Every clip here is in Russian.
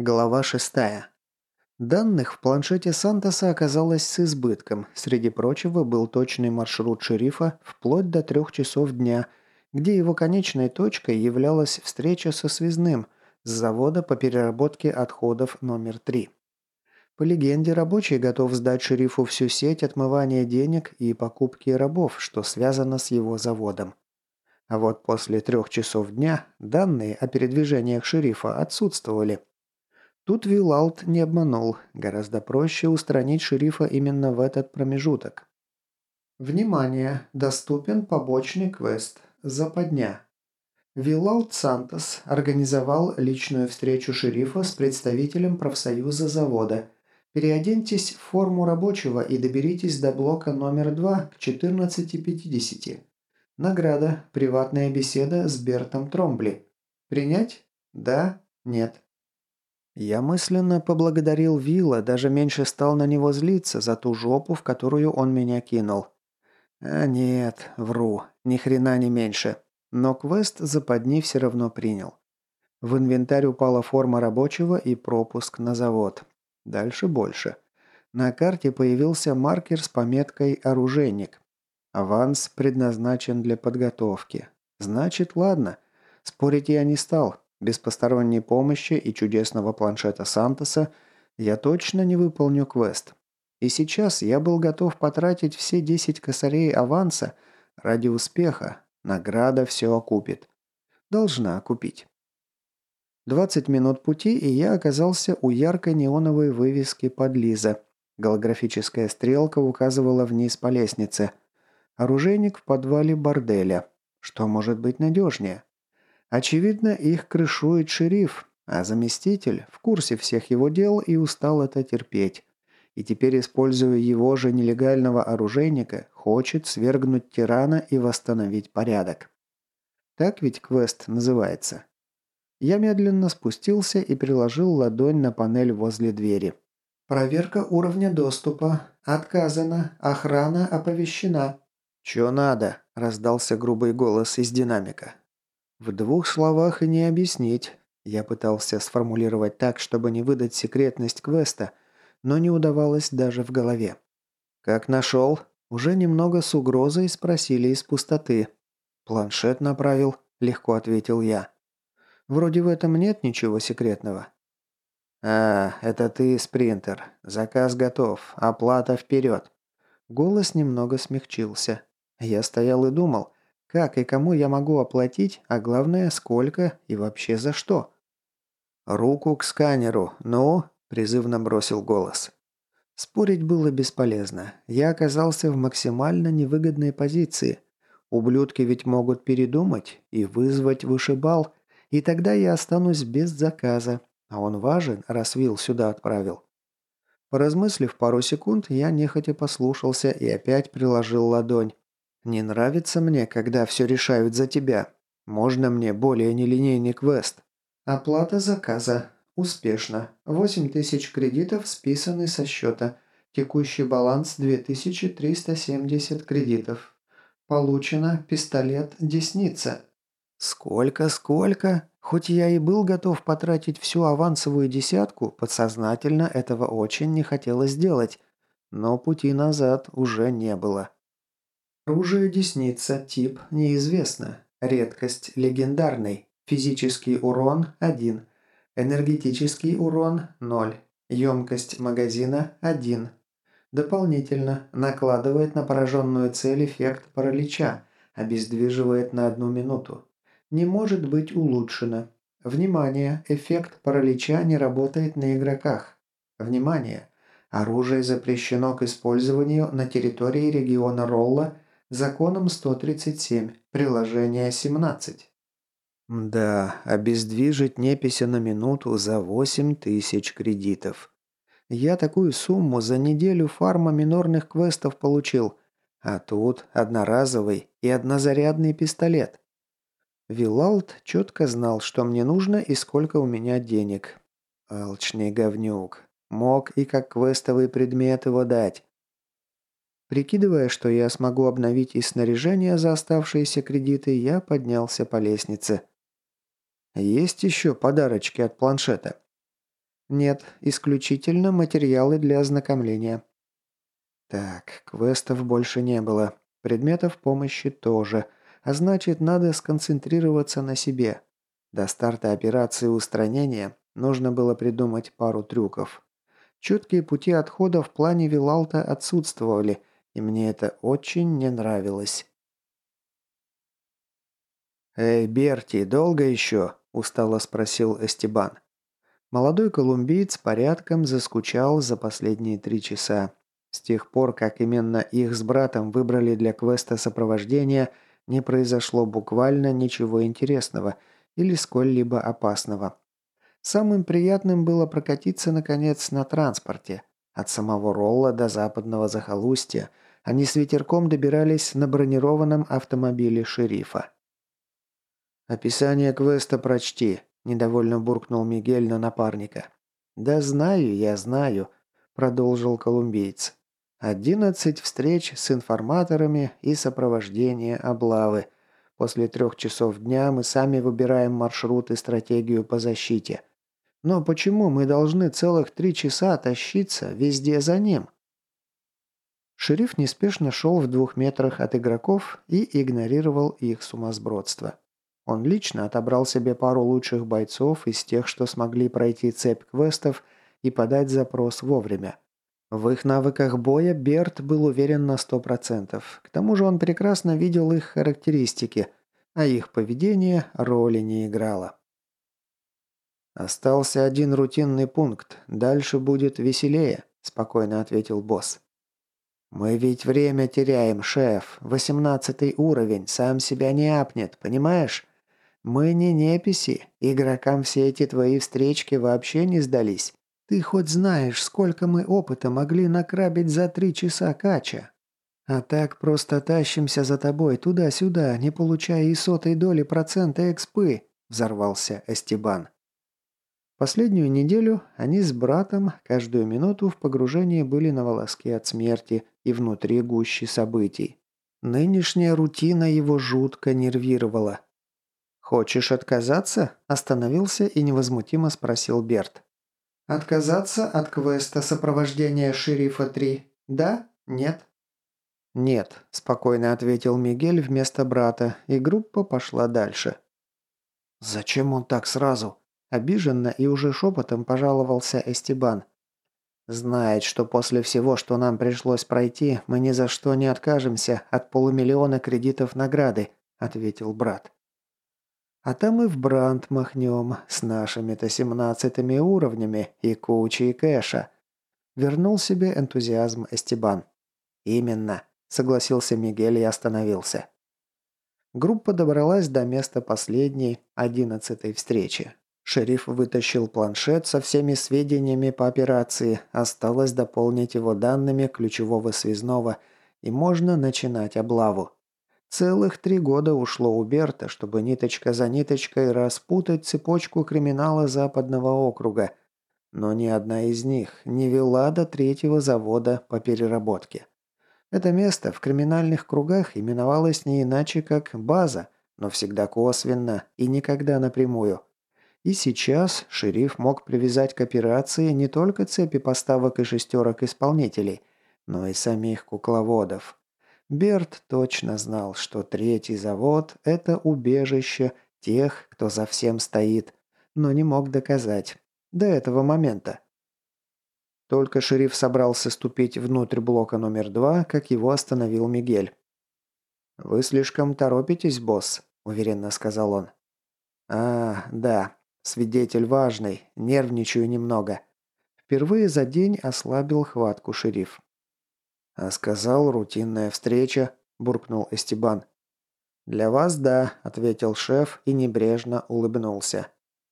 Глава 6. Данных в планшете Сантоса оказалось с избытком. Среди прочего был точный маршрут шерифа вплоть до трех часов дня, где его конечной точкой являлась встреча со связным с завода по переработке отходов номер 3. По легенде, рабочий готов сдать шерифу всю сеть отмывания денег и покупки рабов, что связано с его заводом. А вот после трех часов дня данные о передвижениях шерифа отсутствовали – Тут Вилалт не обманул. Гораздо проще устранить шерифа именно в этот промежуток. Внимание! Доступен побочный квест. Западня. Вилалт Сантос организовал личную встречу шерифа с представителем профсоюза завода. Переоденьтесь в форму рабочего и доберитесь до блока номер 2 к 14.50. Награда. Приватная беседа с Бертом Тромбли. Принять? Да? Нет? Я мысленно поблагодарил Вилла, даже меньше стал на него злиться за ту жопу, в которую он меня кинул. А нет, вру, ни хрена не меньше. Но квест западни все равно принял. В инвентарь упала форма рабочего и пропуск на завод. Дальше больше. На карте появился маркер с пометкой «Оружейник». Аванс предназначен для подготовки. Значит, ладно. Спорить я не стал. Без посторонней помощи и чудесного планшета Сантоса я точно не выполню квест. И сейчас я был готов потратить все 10 косарей аванса ради успеха. Награда все окупит. Должна окупить. 20 минут пути, и я оказался у яркой неоновой вывески подлиза. Голографическая стрелка указывала вниз по лестнице. Оружейник в подвале борделя. Что может быть надежнее? Очевидно, их крышует шериф, а заместитель в курсе всех его дел и устал это терпеть. И теперь, используя его же нелегального оружейника, хочет свергнуть тирана и восстановить порядок. Так ведь квест называется. Я медленно спустился и приложил ладонь на панель возле двери. «Проверка уровня доступа. Отказано. Охрана оповещена». «Чё надо?» – раздался грубый голос из динамика. В двух словах и не объяснить. Я пытался сформулировать так, чтобы не выдать секретность квеста, но не удавалось даже в голове. «Как нашел?» Уже немного с угрозой спросили из пустоты. «Планшет направил», – легко ответил я. «Вроде в этом нет ничего секретного». «А, это ты, спринтер. Заказ готов. Оплата вперед». Голос немного смягчился. Я стоял и думал, как и кому я могу оплатить, а главное, сколько и вообще за что? «Руку к сканеру, ну?» – призывно бросил голос. Спорить было бесполезно. Я оказался в максимально невыгодной позиции. Ублюдки ведь могут передумать и вызвать вышибал, и тогда я останусь без заказа, а он важен, раз Вилл сюда отправил. Поразмыслив пару секунд, я нехотя послушался и опять приложил ладонь. Не нравится мне, когда все решают за тебя. Можно мне более нелинейный квест? Оплата заказа. Успешно. 8000 кредитов списаны со счета. Текущий баланс 2370 кредитов. Получено пистолет «Десница». Сколько, сколько? Хоть я и был готов потратить всю авансовую десятку, подсознательно этого очень не хотелось сделать. Но пути назад уже не было. Оружие десница, тип неизвестно. Редкость легендарный. Физический урон 1. Энергетический урон 0. Емкость магазина 1. Дополнительно накладывает на пораженную цель эффект паралича, обездвиживает на одну минуту. Не может быть улучшено. Внимание! Эффект паралича не работает на игроках. Внимание! Оружие запрещено к использованию на территории региона Ролла – Законом 137. Приложение 17. Да, обездвижить непися на минуту за 8 тысяч кредитов. Я такую сумму за неделю фарма минорных квестов получил, а тут одноразовый и однозарядный пистолет. Вилалт четко знал, что мне нужно и сколько у меня денег. Алчный говнюк. Мог и как квестовый предмет его дать. Прикидывая, что я смогу обновить и снаряжение за оставшиеся кредиты, я поднялся по лестнице. Есть еще подарочки от планшета. Нет, исключительно материалы для ознакомления. Так, квестов больше не было. Предметов помощи тоже. А значит, надо сконцентрироваться на себе. До старта операции устранения нужно было придумать пару трюков. Четкие пути отхода в плане Вилалта отсутствовали, и мне это очень не нравилось. «Эй, Берти, долго еще?» – устало спросил Эстебан. Молодой колумбиец порядком заскучал за последние три часа. С тех пор, как именно их с братом выбрали для квеста сопровождения, не произошло буквально ничего интересного или сколь-либо опасного. Самым приятным было прокатиться, наконец, на транспорте. От самого Ролла до западного захолустья они с ветерком добирались на бронированном автомобиле шерифа. «Описание квеста прочти», – недовольно буркнул Мигель на напарника. «Да знаю, я знаю», – продолжил колумбиец. «Одиннадцать встреч с информаторами и сопровождение облавы. После трех часов дня мы сами выбираем маршрут и стратегию по защите. Но почему мы должны целых три часа тащиться везде за ним?» Шериф неспешно шел в двух метрах от игроков и игнорировал их сумасбродство. Он лично отобрал себе пару лучших бойцов из тех, что смогли пройти цепь квестов и подать запрос вовремя. В их навыках боя Берт был уверен на 100%. К тому же он прекрасно видел их характеристики, а их поведение роли не играло. «Остался один рутинный пункт. Дальше будет веселее», – спокойно ответил босс. «Мы ведь время теряем, шеф. Восемнадцатый уровень. Сам себя не апнет, понимаешь? Мы не неписи. Игрокам все эти твои встречки вообще не сдались. Ты хоть знаешь, сколько мы опыта могли накрабить за три часа кача? А так просто тащимся за тобой туда-сюда, не получая и сотой доли процента экспы», – взорвался Эстебан. Последнюю неделю они с братом каждую минуту в погружении были на волоске от смерти и внутри гущи событий. Нынешняя рутина его жутко нервировала. «Хочешь отказаться?» – остановился и невозмутимо спросил Берт. «Отказаться от квеста сопровождения шерифа 3? Да? Нет?» «Нет», – спокойно ответил Мигель вместо брата, и группа пошла дальше. «Зачем он так сразу?» Обиженно и уже шепотом пожаловался Эстебан. «Знает, что после всего, что нам пришлось пройти, мы ни за что не откажемся от полумиллиона кредитов награды», – ответил брат. «А там и в Бранд махнем с нашими-то семнадцатыми уровнями и кучей кэша», – вернул себе энтузиазм Эстебан. «Именно», – согласился Мигель и остановился. Группа добралась до места последней, одиннадцатой встречи. Шериф вытащил планшет со всеми сведениями по операции, осталось дополнить его данными ключевого связного, и можно начинать облаву. Целых три года ушло у Берта, чтобы ниточка за ниточкой распутать цепочку криминала Западного округа, но ни одна из них не вела до третьего завода по переработке. Это место в криминальных кругах именовалось не иначе, как «база», но всегда косвенно и никогда напрямую – и сейчас шериф мог привязать к операции не только цепи поставок и шестерок исполнителей, но и самих кукловодов. Берт точно знал, что третий завод – это убежище тех, кто за всем стоит, но не мог доказать. До этого момента. Только шериф собрался ступить внутрь блока номер два, как его остановил Мигель. «Вы слишком торопитесь, босс», – уверенно сказал он. «А, да, Свидетель важный, нервничаю немного. Впервые за день ослабил хватку шериф. «А сказал, рутинная встреча», – буркнул Эстебан. «Для вас да», – ответил шеф и небрежно улыбнулся.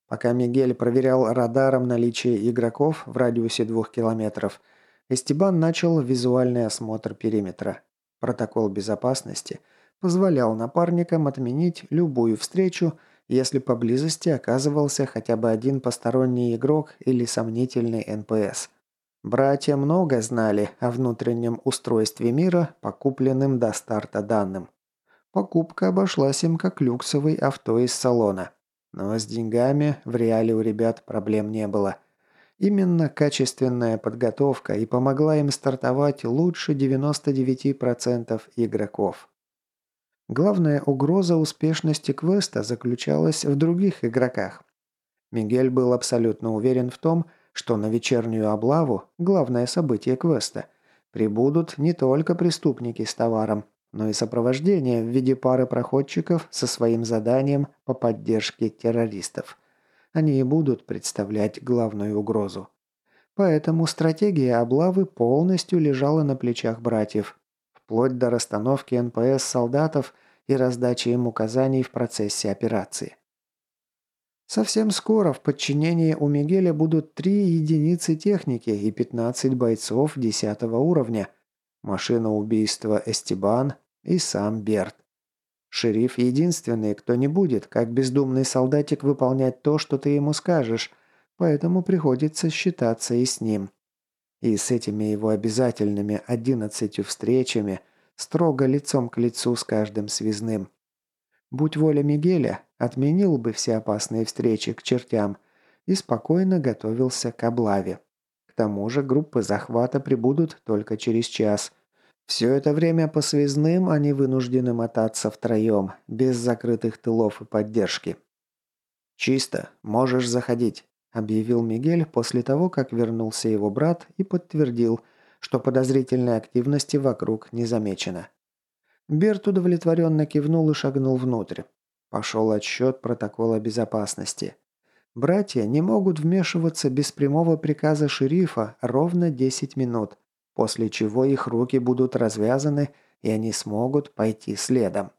Пока Мигель проверял радаром наличие игроков в радиусе двух километров, Эстебан начал визуальный осмотр периметра. Протокол безопасности позволял напарникам отменить любую встречу – если поблизости оказывался хотя бы один посторонний игрок или сомнительный НПС. Братья много знали о внутреннем устройстве мира, по купленным до старта данным. Покупка обошлась им как люксовый авто из салона. Но с деньгами в реале у ребят проблем не было. Именно качественная подготовка и помогла им стартовать лучше 99% игроков. Главная угроза успешности квеста заключалась в других игроках. Мигель был абсолютно уверен в том, что на вечернюю облаву, главное событие квеста, прибудут не только преступники с товаром, но и сопровождение в виде пары проходчиков со своим заданием по поддержке террористов. Они и будут представлять главную угрозу. Поэтому стратегия облавы полностью лежала на плечах братьев, вплоть до расстановки НПС солдатов и раздачи им указаний в процессе операции. Совсем скоро в подчинении у Мигеля будут три единицы техники и 15 бойцов 10 уровня, машина убийства Эстебан и сам Берт. Шериф единственный, кто не будет, как бездумный солдатик, выполнять то, что ты ему скажешь, поэтому приходится считаться и с ним. И с этими его обязательными одиннадцатью встречами, строго лицом к лицу с каждым связным. Будь воля Мигеля, отменил бы все опасные встречи к чертям и спокойно готовился к облаве. К тому же группы захвата прибудут только через час. Все это время по связным они вынуждены мотаться втроем, без закрытых тылов и поддержки. «Чисто, можешь заходить», – объявил Мигель после того, как вернулся его брат и подтвердил, что подозрительной активности вокруг не замечено. Берт удовлетворенно кивнул и шагнул внутрь. Пошел отсчет протокола безопасности. Братья не могут вмешиваться без прямого приказа шерифа ровно 10 минут, после чего их руки будут развязаны, и они смогут пойти следом.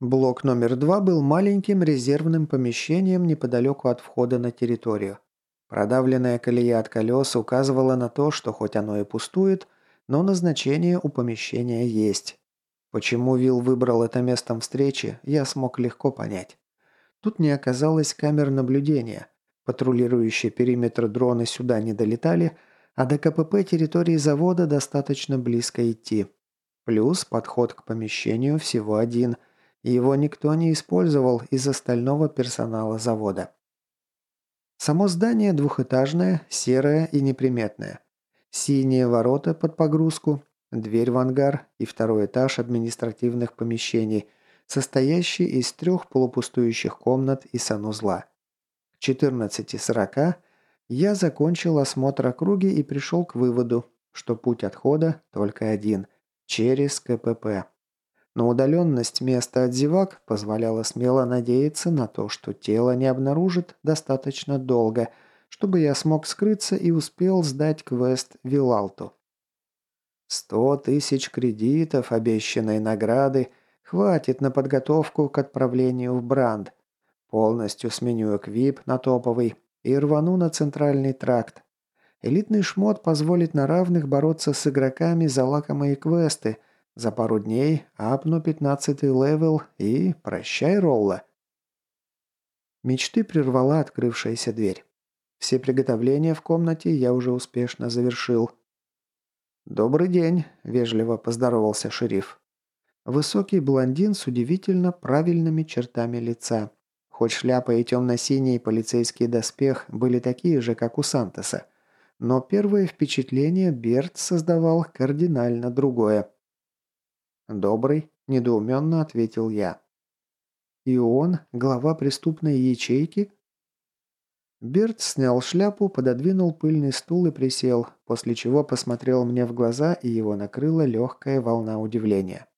Блок номер два был маленьким резервным помещением неподалеку от входа на территорию. Продавленная колея от колес указывала на то, что хоть оно и пустует, но назначение у помещения есть. Почему Вилл выбрал это местом встречи, я смог легко понять. Тут не оказалось камер наблюдения. Патрулирующие периметр дроны сюда не долетали, а до КПП территории завода достаточно близко идти. Плюс подход к помещению всего один. Его никто не использовал из остального персонала завода. Само здание двухэтажное, серое и неприметное. Синие ворота под погрузку, дверь в ангар и второй этаж административных помещений, состоящий из трех полупустующих комнат и санузла. К 14.40 я закончил осмотр округи и пришел к выводу, что путь отхода только один – через КПП. Но удаленность места от зевак позволяла смело надеяться на то, что тело не обнаружит достаточно долго – чтобы я смог скрыться и успел сдать квест Вилалту. Сто тысяч кредитов обещанной награды хватит на подготовку к отправлению в Бранд. Полностью сменю эквип на топовый и рвану на центральный тракт. Элитный шмот позволит на равных бороться с игроками за лакомые квесты. За пару дней апну пятнадцатый левел и прощай, Ролла. Мечты прервала открывшаяся дверь. Все приготовления в комнате я уже успешно завершил. «Добрый день», – вежливо поздоровался шериф. Высокий блондин с удивительно правильными чертами лица. Хоть шляпа и темно-синий полицейский доспех были такие же, как у Сантоса. Но первое впечатление Берт создавал кардинально другое. «Добрый», – недоуменно ответил я. «И он, глава преступной ячейки?» Берт снял шляпу, пододвинул пыльный стул и присел, после чего посмотрел мне в глаза, и его накрыла легкая волна удивления.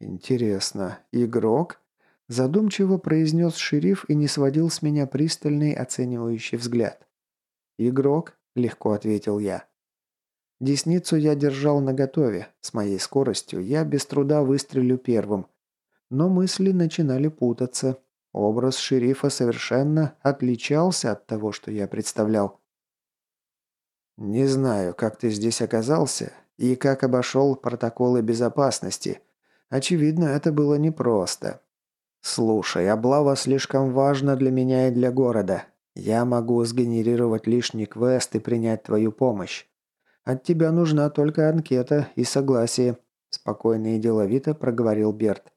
«Интересно, игрок?» – задумчиво произнес шериф и не сводил с меня пристальный оценивающий взгляд. «Игрок?» – легко ответил я. Десницу я держал наготове. С моей скоростью я без труда выстрелю первым. Но мысли начинали путаться, Образ шерифа совершенно отличался от того, что я представлял. «Не знаю, как ты здесь оказался и как обошел протоколы безопасности. Очевидно, это было непросто. Слушай, облава слишком важна для меня и для города. Я могу сгенерировать лишний квест и принять твою помощь. От тебя нужна только анкета и согласие», – спокойно и деловито проговорил Берт.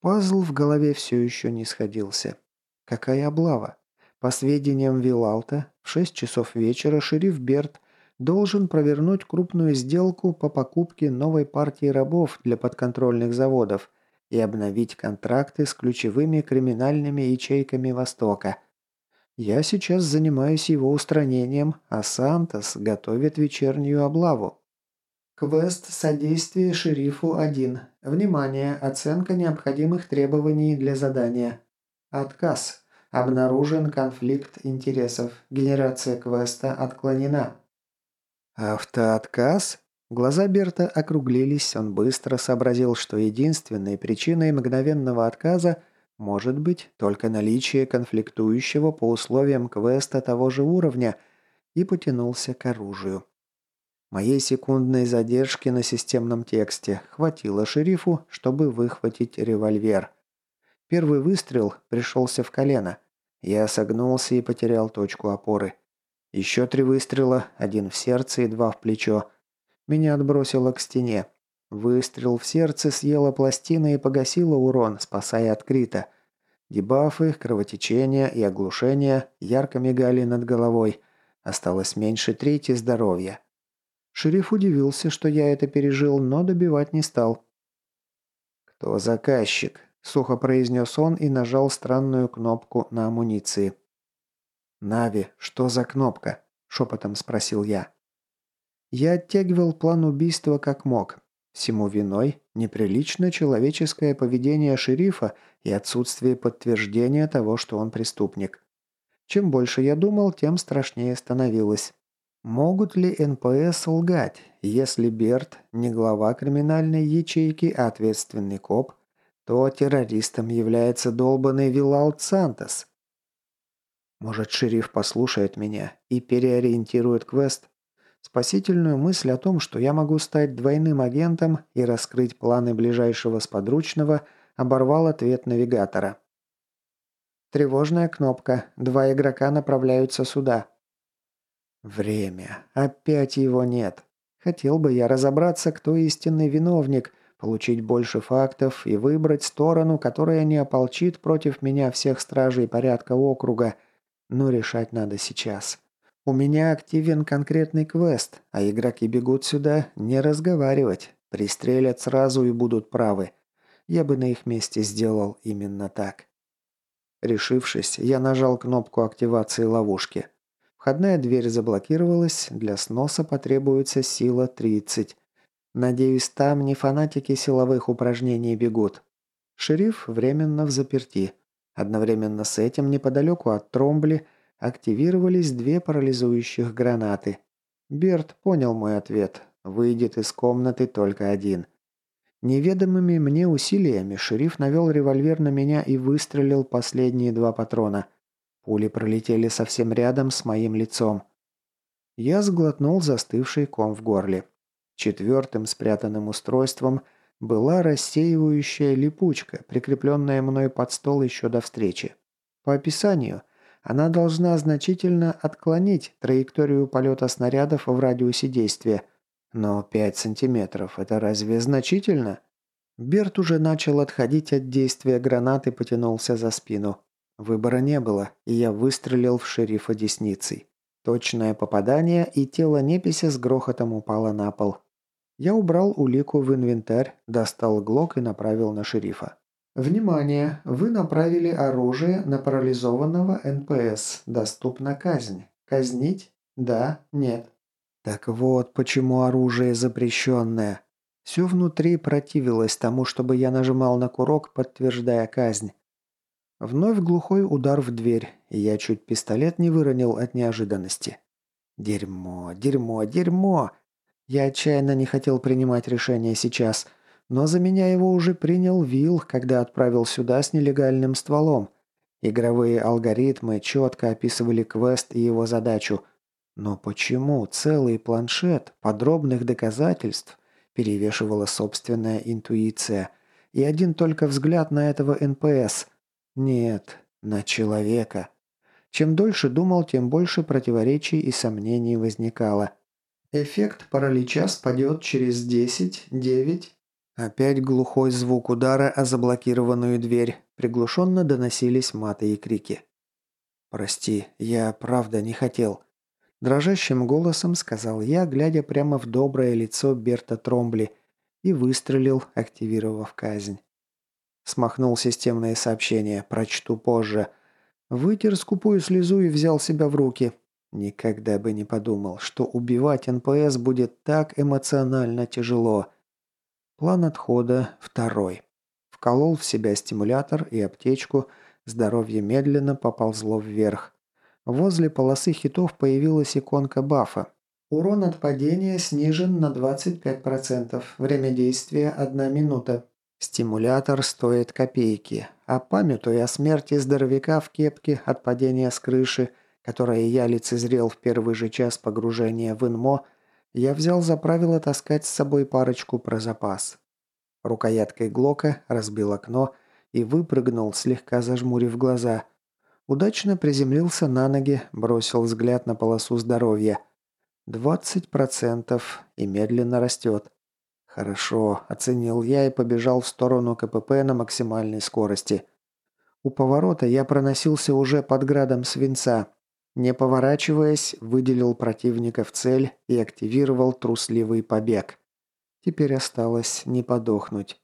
Пазл в голове все еще не сходился. Какая облава? По сведениям Вилалта, в 6 часов вечера шериф Берт должен провернуть крупную сделку по покупке новой партии рабов для подконтрольных заводов и обновить контракты с ключевыми криминальными ячейками Востока. Я сейчас занимаюсь его устранением, а Сантос готовит вечернюю облаву. Квест «Содействие шерифу-1». Внимание! Оценка необходимых требований для задания. Отказ. Обнаружен конфликт интересов. Генерация квеста отклонена. Автоотказ? Глаза Берта округлились, он быстро сообразил, что единственной причиной мгновенного отказа может быть только наличие конфликтующего по условиям квеста того же уровня и потянулся к оружию. Моей секундной задержки на системном тексте хватило шерифу, чтобы выхватить револьвер. Первый выстрел пришелся в колено. Я согнулся и потерял точку опоры. Еще три выстрела, один в сердце и два в плечо. Меня отбросило к стене. Выстрел в сердце съела пластины и погасила урон, спасая от крита. Дебафы, кровотечение и оглушение ярко мигали над головой. Осталось меньше трети здоровья. Шериф удивился, что я это пережил, но добивать не стал. «Кто заказчик?» Сухо произнес он и нажал странную кнопку на амуниции. «Нави, что за кнопка?» – шепотом спросил я. Я оттягивал план убийства как мог. Всему виной неприличное человеческое поведение шерифа и отсутствие подтверждения того, что он преступник. Чем больше я думал, тем страшнее становилось. Могут ли НПС лгать, если Берт не глава криминальной ячейки, а ответственный коп, то террористом является долбанный Вилалд Сантос. Может, шериф послушает меня и переориентирует квест? Спасительную мысль о том, что я могу стать двойным агентом и раскрыть планы ближайшего сподручного, оборвал ответ навигатора. Тревожная кнопка. Два игрока направляются сюда. Время. Опять его нет. Хотел бы я разобраться, кто истинный виновник, получить больше фактов и выбрать сторону, которая не ополчит против меня всех стражей порядка округа. Но решать надо сейчас. У меня активен конкретный квест, а игроки бегут сюда не разговаривать. Пристрелят сразу и будут правы. Я бы на их месте сделал именно так. Решившись, я нажал кнопку активации ловушки. Входная дверь заблокировалась, для сноса потребуется сила 30. Надеюсь, там не фанатики силовых упражнений бегут. Шериф временно в заперти. Одновременно с этим неподалеку от Тромбли активировались две парализующих гранаты. Берт понял мой ответ. Выйдет из комнаты только один. Неведомыми мне усилиями шериф навел револьвер на меня и выстрелил последние два патрона. Пули пролетели совсем рядом с моим лицом. Я сглотнул застывший ком в горле. Четвертым спрятанным устройством была рассеивающая липучка, прикрепленная мной под стол еще до встречи. По описанию, она должна значительно отклонить траекторию полета снарядов в радиусе действия. Но 5 сантиметров – это разве значительно? Берт уже начал отходить от действия гранаты и потянулся за спину. Выбора не было, и я выстрелил в шерифа десницей. Точное попадание, и тело неписи с грохотом упало на пол. Я убрал улику в инвентарь, достал глок и направил на шерифа. «Внимание! Вы направили оружие на парализованного НПС. Доступна казнь. Казнить? Да? Нет?» «Так вот, почему оружие запрещенное. Все внутри противилось тому, чтобы я нажимал на курок, подтверждая казнь. Вновь глухой удар в дверь, и я чуть пистолет не выронил от неожиданности. Дерьмо, дерьмо, дерьмо! Я отчаянно не хотел принимать решение сейчас, но за меня его уже принял Вилл, когда отправил сюда с нелегальным стволом. Игровые алгоритмы четко описывали квест и его задачу. Но почему целый планшет подробных доказательств перевешивала собственная интуиция и один только взгляд на этого НПС? Нет, на человека. Чем дольше думал, тем больше противоречий и сомнений возникало. Эффект паралича спадет через 10, 9... Опять глухой звук удара о заблокированную дверь. Приглушенно доносились маты и крики. «Прости, я правда не хотел». Дрожащим голосом сказал я, глядя прямо в доброе лицо Берта Тромбли, и выстрелил, активировав казнь. Смахнул системные сообщения, прочту позже. Вытер скупую слезу и взял себя в руки. Никогда бы не подумал, что убивать НПС будет так эмоционально тяжело. План отхода второй. Вколол в себя стимулятор и аптечку, здоровье медленно поползло вверх. Возле полосы хитов появилась иконка бафа. Урон от падения снижен на 25%. Время действия 1 минута. Стимулятор стоит копейки. А памятуя о смерти здоровяка в кепке от падения с крыши, которое я лицезрел в первый же час погружения в инмо, я взял за правило таскать с собой парочку про запас. Рукояткой Глока разбил окно и выпрыгнул, слегка зажмурив глаза. Удачно приземлился на ноги, бросил взгляд на полосу здоровья. 20% и медленно растет. Хорошо, оценил я и побежал в сторону КПП на максимальной скорости. У поворота я проносился уже под градом свинца, не поворачиваясь, выделил противника в цель и активировал трусливый побег. Теперь осталось не подохнуть.